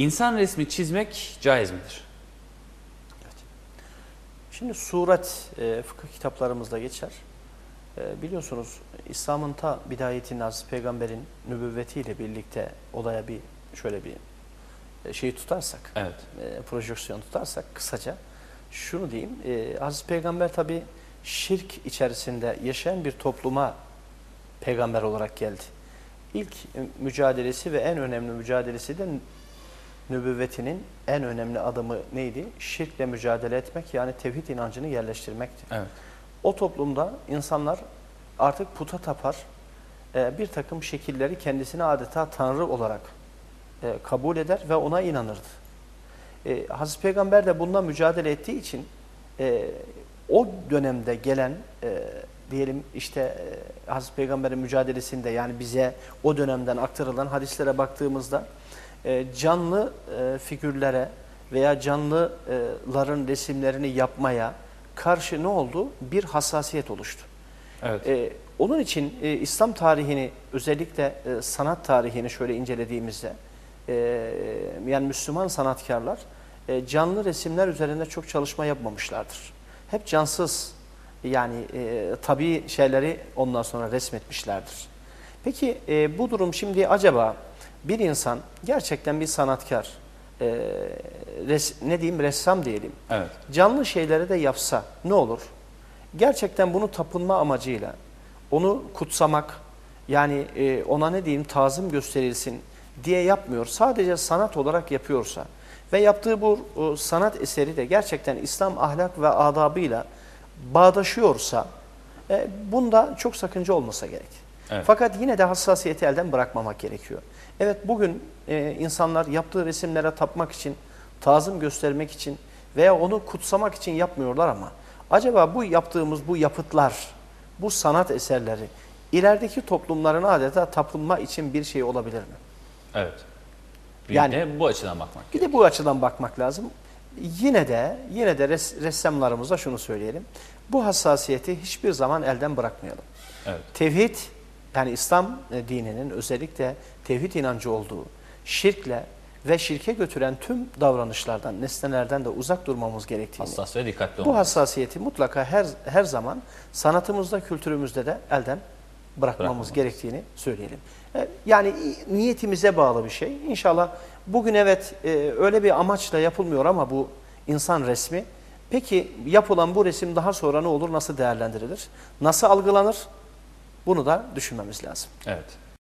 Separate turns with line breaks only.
İnsan resmi çizmek caiz midir?
Şimdi suret e, fıkıh kitaplarımızda geçer. E, biliyorsunuz İslam'ın ta bidayetinin Aziz Peygamber'in nübüvvetiyle birlikte olaya bir şöyle bir e, şeyi tutarsak,
Evet.
e, projeksiyon tutarsak kısaca şunu diyeyim. E, Aziz Peygamber tabi şirk içerisinde yaşayan bir topluma peygamber olarak geldi. İlk e, mücadelesi ve en önemli mücadelesi de nübüvvetinin en önemli adımı neydi? Şirkle mücadele etmek yani tevhid inancını yerleştirmekti.
Evet.
O toplumda insanlar artık puta tapar, e, bir takım şekilleri kendisine adeta tanrı olarak e, kabul eder ve ona inanırdı. E, Hazreti Peygamber de bununla mücadele ettiği için o dönemde gelen diyelim işte Hazreti Peygamber'in mücadelesinde yani bize o dönemden aktarılan hadislere baktığımızda e, canlı e, figürlere veya canlıların resimlerini yapmaya karşı ne oldu? Bir hassasiyet oluştu.
Evet.
Ee, onun için e, İslam tarihini özellikle e, sanat tarihini şöyle incelediğimizde e, yani Müslüman sanatkarlar e, canlı resimler üzerinde çok çalışma yapmamışlardır. Hep cansız yani e, tabii şeyleri ondan sonra resmetmişlerdir. Peki e, bu durum şimdi acaba bir insan gerçekten bir sanatkar, e, res, ne diyeyim ressam diyelim,
Evet.
canlı şeyleri de yapsa ne olur? Gerçekten bunu tapınma amacıyla onu kutsamak yani e, ona ne diyeyim tazım gösterilsin diye yapmıyor. Sadece sanat olarak yapıyorsa ve yaptığı bu e, sanat eseri de gerçekten İslam ahlak ve adabıyla bağdaşıyorsa e, bunda çok sakınca olmasa gerek.
Evet.
Fakat yine de hassasiyeti elden bırakmamak gerekiyor. Evet bugün e, insanlar yaptığı resimlere tapmak için, tazım göstermek için veya onu kutsamak için yapmıyorlar ama acaba bu yaptığımız bu yapıtlar, bu sanat eserleri ilerideki toplumların adeta tapınma için bir şey olabilir mi?
Evet. Bir
Yani-
de bu açıdan bakmak.
Bir de bu açıdan bakmak lazım. Yine de yine de res, ressamlarımıza şunu söyleyelim. Bu hassasiyeti hiçbir zaman elden bırakmayalım.
Evet.
Tevhid yani İslam e, dininin özellikle tevhid inancı olduğu şirkle ve şirke götüren tüm davranışlardan, nesnelerden de uzak durmamız gerektiğini.
Hassas ve dikkatli
Bu
olmak.
hassasiyeti mutlaka her her zaman sanatımızda, kültürümüzde de elden bırakmamız
Bırakmamamız.
gerektiğini söyleyelim. E, Yani niyetimize bağlı bir şey. İnşallah bugün evet e, öyle bir amaçla yapılmıyor ama bu insan resmi. Peki yapılan bu resim daha sonra ne olur, nasıl değerlendirilir, nasıl algılanır? Bunu da düşünmemiz lazım.
Evet.